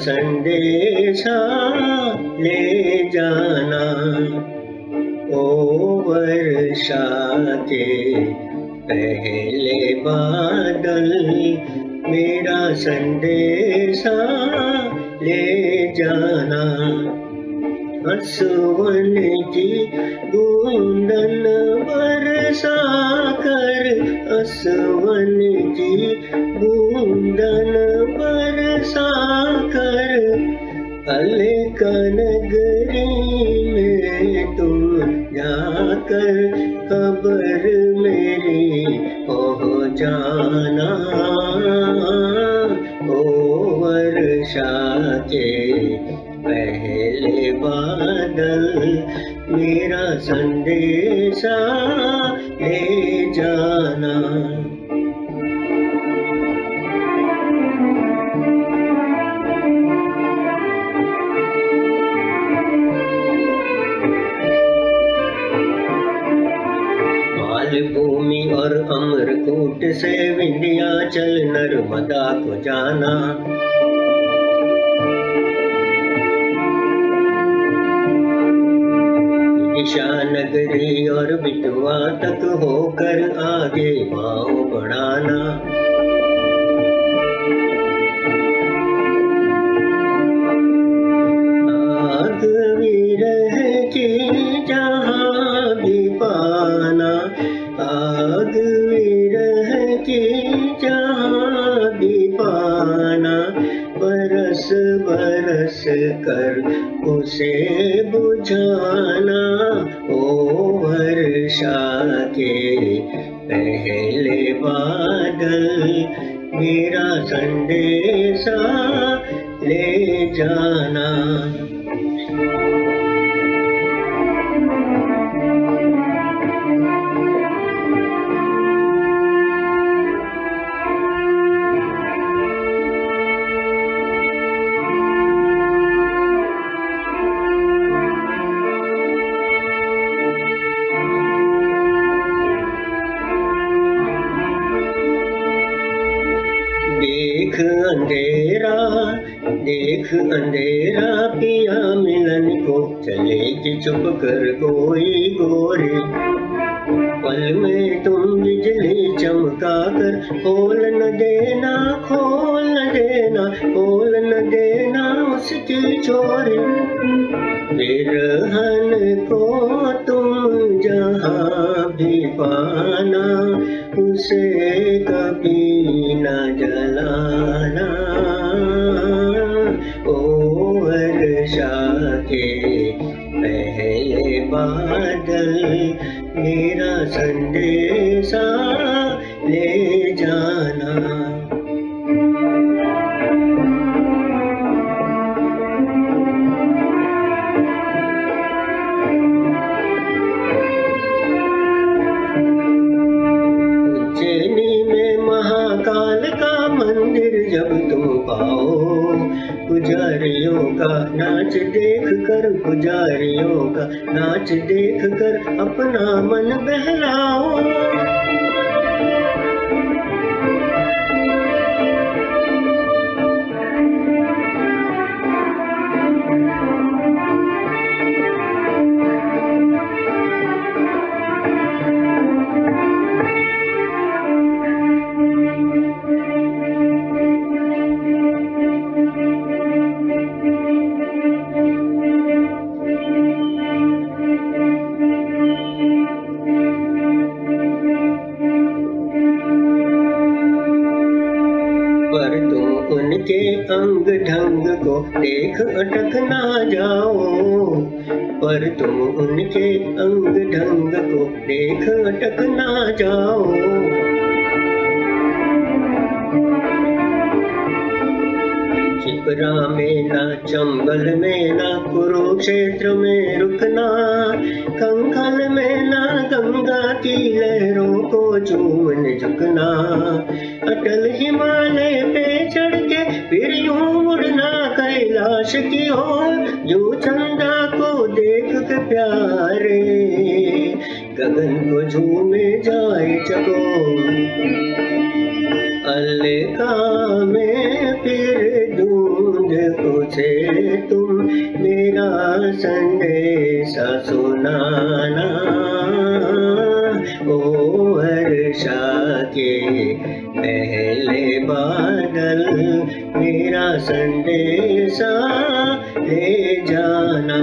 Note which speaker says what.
Speaker 1: संदेशा ले जाना। ओ वर्षा के पहले बादल मेरा संदेशा ले जाना। हसवन की बूंदन बरसा कर हसवन की बूंदन बरसा कर। अलक नगरी में तुम जाकर खबर मेरी पहुँचाना। ओ वर्षा के पहले बादल मेरा संदेशा ले जाना। मालभूमि और अमरकूट से विंध्याचल नर्मदा को जाना। दिशा नगरी और बिटुआ तक होकर आगे पाँव बढ़ाना। बरस कर उसे बुझाना ओ वर्षा के पहले बादल मेरा संदेशा ले जाना। अंधेरा, देख अंधेरा पिया मिलन को। चले कि चुप कर कोई गोरी। पल में तुम बिजली चमका कर खोल न देना, खोल न देना, खोल न देना उसकी चोरी। बिरहन को तुम जहाँ भी पाना, उसे वर्षा के पहले बादल मेरा संदेशा ले का। नाच देख कर पुजारियों का। नाच देख कर अपना मन बहलाओ। उनके अंग ढंग को देख अटक ना जाओ, पर तुम उनके अंग ढंग को देख अटक ना जाओ। छिपरा में ना चंबल में ना कुरुक्षेत्र में रुकना कंखल में ना गंगा की लहरों को चूमन झुकना के हो, जो चंदा को देख के प्यारे। गगन को झूमे जाए चको अल्ले का मैं फिर ढूंढ पूछे तुम, मेरा संदेशा सुनाना। बादल मेरा संदेशा ले जाना।